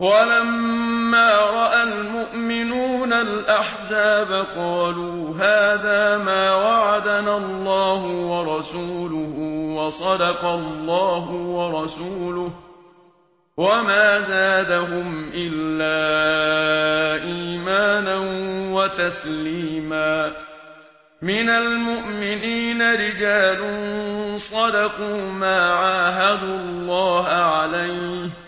ولما رأى المؤمنون الأحزاب قالوا هذا ما وعدنا الله ورسوله وصدق الله ورسوله وما زادهم إلا إيمانا وتسليما من المؤمنين رجال صدقوا ما عاهدوا الله عليه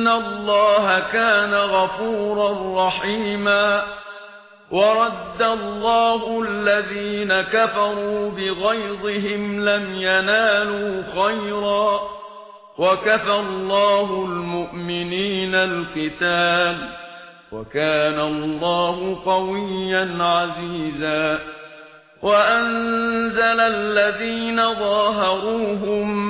ان الله كان غفورا رحيما ورد الله الذين كفروا بغيظهم لم ينالوا خيرا وكفى الله المؤمنين القتال وكان الله قويا عزيزا وانزل الذين ظاهروهم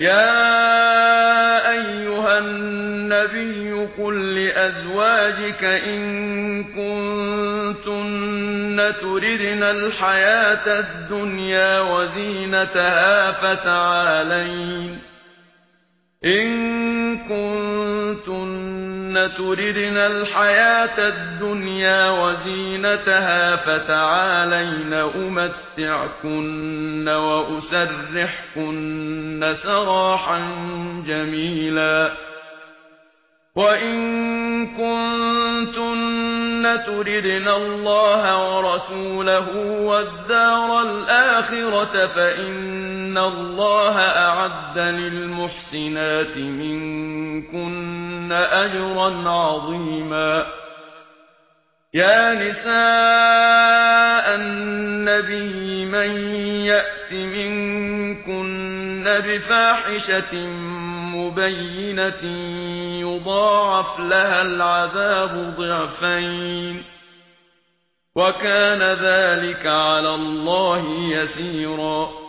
يا أيها النبي قل لأزواجك إن كنتن تريدن الحياة الدنيا وزينتها فتعالين إن كنتن كن تردن الحياة الدنيا وزينتها فتعالين أمتعكن وأسرحكن سراحا جميلا وَإِن كُنتُنَّ تُرِدْنَ اللَّهَ وَرَسُولَهُ وَالدَّارَ الْآخِرَةَ فَإِنَّ اللَّهَ أَعَدَّ لِلْمُحْسِنَاتِ مِنكُنَّ أَجْرًا عَظِيمًا يَا نِسَاءَ النَّبِيِّ مَن يَأْتِ مِنكُنَّ بِفَاحِشَةٍ بينة يضاعف لها العذاب ضعفين وكان ذلك على الله يسيرا